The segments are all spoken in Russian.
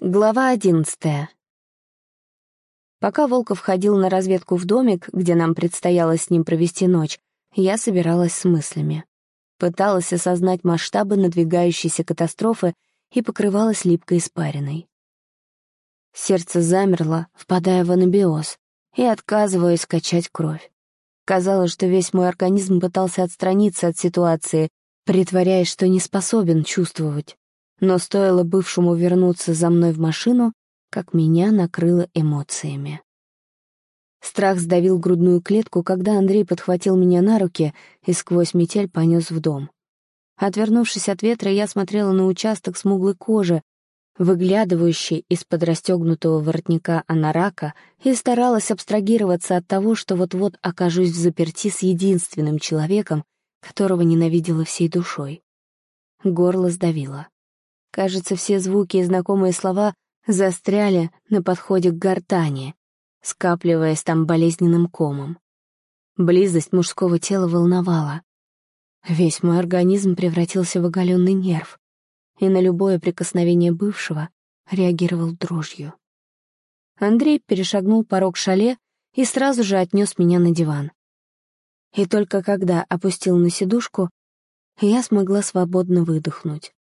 Глава одиннадцатая. Пока Волков ходил на разведку в домик, где нам предстояло с ним провести ночь, я собиралась с мыслями. Пыталась осознать масштабы надвигающейся катастрофы и покрывалась липкой испариной. Сердце замерло, впадая в анабиоз, и отказываясь качать кровь. Казалось, что весь мой организм пытался отстраниться от ситуации, притворяясь, что не способен чувствовать. Но стоило бывшему вернуться за мной в машину, как меня накрыло эмоциями. Страх сдавил грудную клетку, когда Андрей подхватил меня на руки и сквозь метель понес в дом. Отвернувшись от ветра, я смотрела на участок смуглой кожи, выглядывающий из-под расстегнутого воротника анарака, и старалась абстрагироваться от того, что вот-вот окажусь в заперти с единственным человеком, которого ненавидела всей душой. Горло сдавило. Кажется, все звуки и знакомые слова застряли на подходе к гортани, скапливаясь там болезненным комом. Близость мужского тела волновала. Весь мой организм превратился в оголенный нерв, и на любое прикосновение бывшего реагировал дрожью. Андрей перешагнул порог шале и сразу же отнес меня на диван. И только когда опустил на сидушку, я смогла свободно выдохнуть.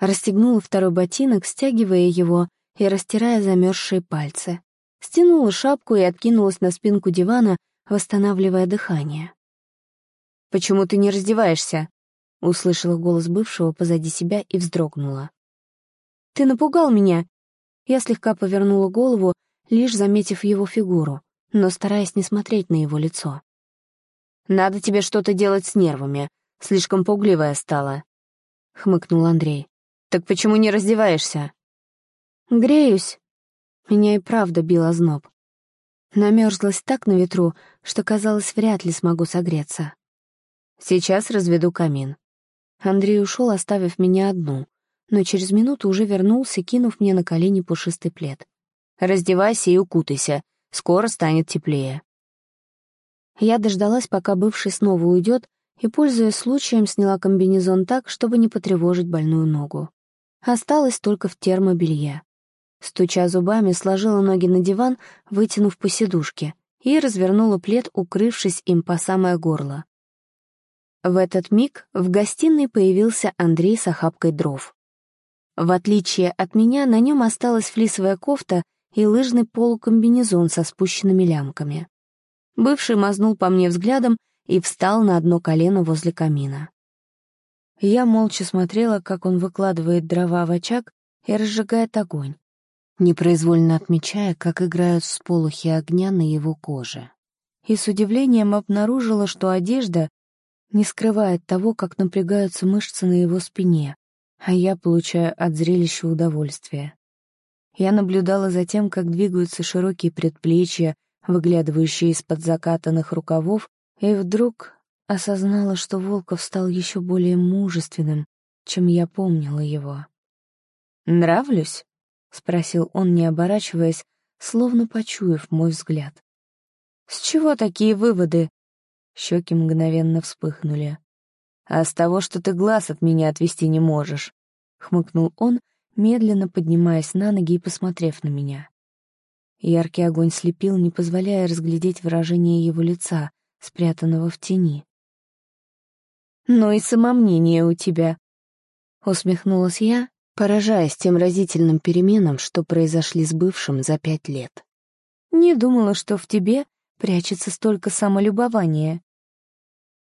Расстегнула второй ботинок, стягивая его и растирая замерзшие пальцы. Стянула шапку и откинулась на спинку дивана, восстанавливая дыхание. «Почему ты не раздеваешься?» — услышала голос бывшего позади себя и вздрогнула. «Ты напугал меня!» Я слегка повернула голову, лишь заметив его фигуру, но стараясь не смотреть на его лицо. «Надо тебе что-то делать с нервами. Слишком пугливая стала», — хмыкнул Андрей. «Так почему не раздеваешься?» «Греюсь». Меня и правда бил озноб. Намерзлась так на ветру, что, казалось, вряд ли смогу согреться. «Сейчас разведу камин». Андрей ушел, оставив меня одну, но через минуту уже вернулся, кинув мне на колени пушистый плед. «Раздевайся и укутайся, скоро станет теплее». Я дождалась, пока бывший снова уйдет, и, пользуясь случаем, сняла комбинезон так, чтобы не потревожить больную ногу. Осталось только в термобелье. Стуча зубами, сложила ноги на диван, вытянув по сидушке, и развернула плед, укрывшись им по самое горло. В этот миг в гостиной появился Андрей с охапкой дров. В отличие от меня, на нем осталась флисовая кофта и лыжный полукомбинезон со спущенными лямками. Бывший мазнул по мне взглядом и встал на одно колено возле камина. Я молча смотрела, как он выкладывает дрова в очаг и разжигает огонь, непроизвольно отмечая, как играют всполохи огня на его коже. И с удивлением обнаружила, что одежда не скрывает того, как напрягаются мышцы на его спине, а я получаю от зрелища удовольствие. Я наблюдала за тем, как двигаются широкие предплечья, выглядывающие из-под закатанных рукавов, и вдруг осознала, что Волков стал еще более мужественным, чем я помнила его. «Нравлюсь?» — спросил он, не оборачиваясь, словно почуяв мой взгляд. «С чего такие выводы?» Щеки мгновенно вспыхнули. «А с того, что ты глаз от меня отвести не можешь», — хмыкнул он, медленно поднимаясь на ноги и посмотрев на меня. Яркий огонь слепил, не позволяя разглядеть выражение его лица, спрятанного в тени. «Ну и самомнение у тебя», — усмехнулась я, поражаясь тем разительным переменам, что произошли с бывшим за пять лет. «Не думала, что в тебе прячется столько самолюбования».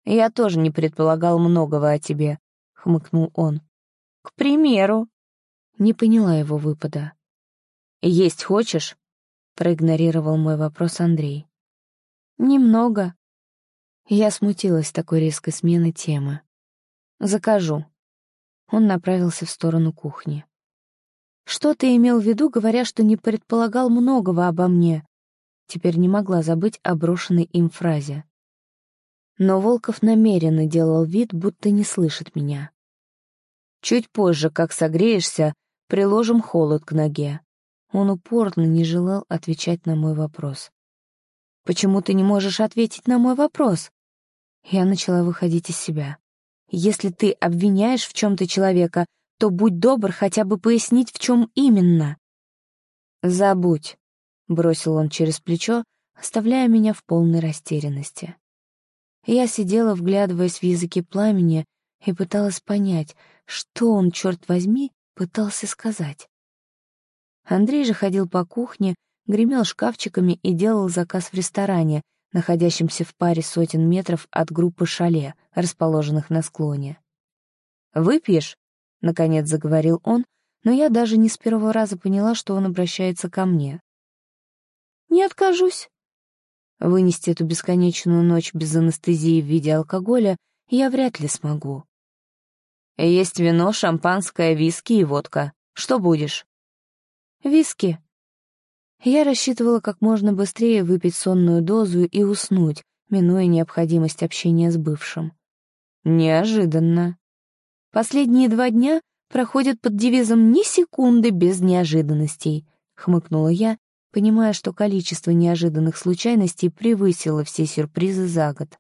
«Я тоже не предполагал многого о тебе», — хмыкнул он. «К примеру». Не поняла его выпада. «Есть хочешь?» — проигнорировал мой вопрос Андрей. «Немного», я смутилась такой резкой смены темы. «Закажу». Он направился в сторону кухни. «Что ты имел в виду, говоря, что не предполагал многого обо мне?» Теперь не могла забыть о брошенной им фразе. Но Волков намеренно делал вид, будто не слышит меня. «Чуть позже, как согреешься, приложим холод к ноге». Он упорно не желал отвечать на мой вопрос. «Почему ты не можешь ответить на мой вопрос?» Я начала выходить из себя. Если ты обвиняешь в чем-то человека, то будь добр хотя бы пояснить, в чем именно». «Забудь», — бросил он через плечо, оставляя меня в полной растерянности. Я сидела, вглядываясь в языки пламени, и пыталась понять, что он, черт возьми, пытался сказать. Андрей же ходил по кухне, гремел шкафчиками и делал заказ в ресторане, находящемся в паре сотен метров от группы шале, расположенных на склоне. «Выпьешь?» — наконец заговорил он, но я даже не с первого раза поняла, что он обращается ко мне. «Не откажусь». Вынести эту бесконечную ночь без анестезии в виде алкоголя я вряд ли смогу. Есть вино, шампанское, виски и водка. Что будешь? Виски. Я рассчитывала как можно быстрее выпить сонную дозу и уснуть, минуя необходимость общения с бывшим. Неожиданно. Последние два дня проходят под девизом «ни секунды без неожиданностей», — хмыкнула я, понимая, что количество неожиданных случайностей превысило все сюрпризы за год.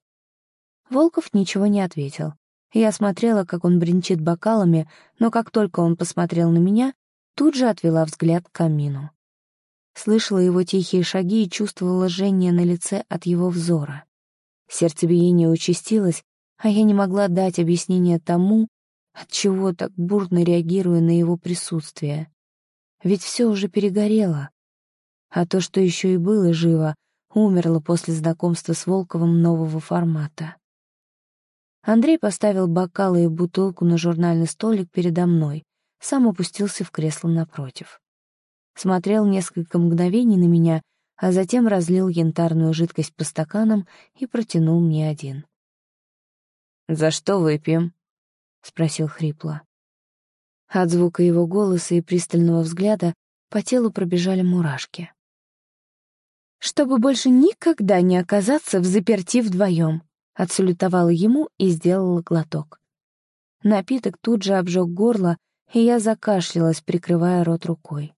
Волков ничего не ответил. Я смотрела, как он бренчит бокалами, но как только он посмотрел на меня, тут же отвела взгляд к камину. Слышала его тихие шаги и чувствовала жжение на лице от его взора. Сердцебиение участилось, а я не могла дать объяснение тому, отчего так бурно реагирую на его присутствие. Ведь все уже перегорело. А то, что еще и было живо, умерло после знакомства с Волковым нового формата. Андрей поставил бокалы и бутылку на журнальный столик передо мной, сам опустился в кресло напротив. Смотрел несколько мгновений на меня, а затем разлил янтарную жидкость по стаканам и протянул мне один. «За что выпьем?» — спросил хрипло. От звука его голоса и пристального взгляда по телу пробежали мурашки. «Чтобы больше никогда не оказаться в заперти вдвоем», отсалютовала ему и сделала глоток. Напиток тут же обжег горло, и я закашлялась, прикрывая рот рукой.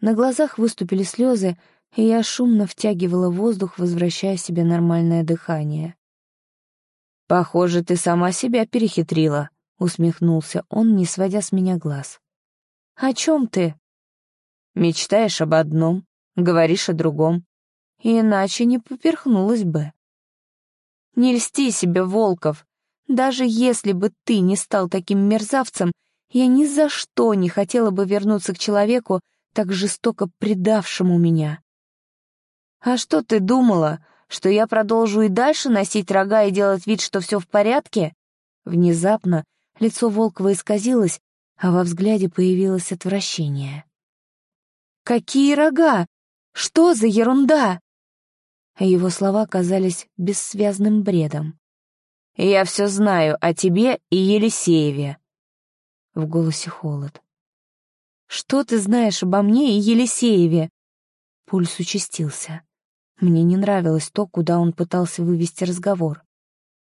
На глазах выступили слезы, и я шумно втягивала воздух, возвращая себе нормальное дыхание. «Похоже, ты сама себя перехитрила», — усмехнулся он, не сводя с меня глаз. «О чем ты?» «Мечтаешь об одном, говоришь о другом. Иначе не поперхнулась бы». Не льсти себе, Волков. Даже если бы ты не стал таким мерзавцем, я ни за что не хотела бы вернуться к человеку, так жестоко предавшему меня. А что ты думала, что я продолжу и дальше носить рога и делать вид, что все в порядке? Внезапно лицо Волкова исказилось, а во взгляде появилось отвращение. «Какие рога? Что за ерунда?» Его слова казались бессвязным бредом. «Я все знаю о тебе и Елисееве». В голосе холод. «Что ты знаешь обо мне и Елисееве?» Пульс участился. Мне не нравилось то, куда он пытался вывести разговор.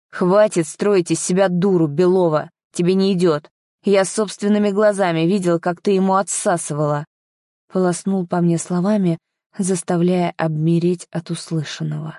«Хватит строить из себя дуру, Белова! Тебе не идет! Я собственными глазами видел, как ты ему отсасывала!» Полоснул по мне словами, заставляя обмереть от услышанного.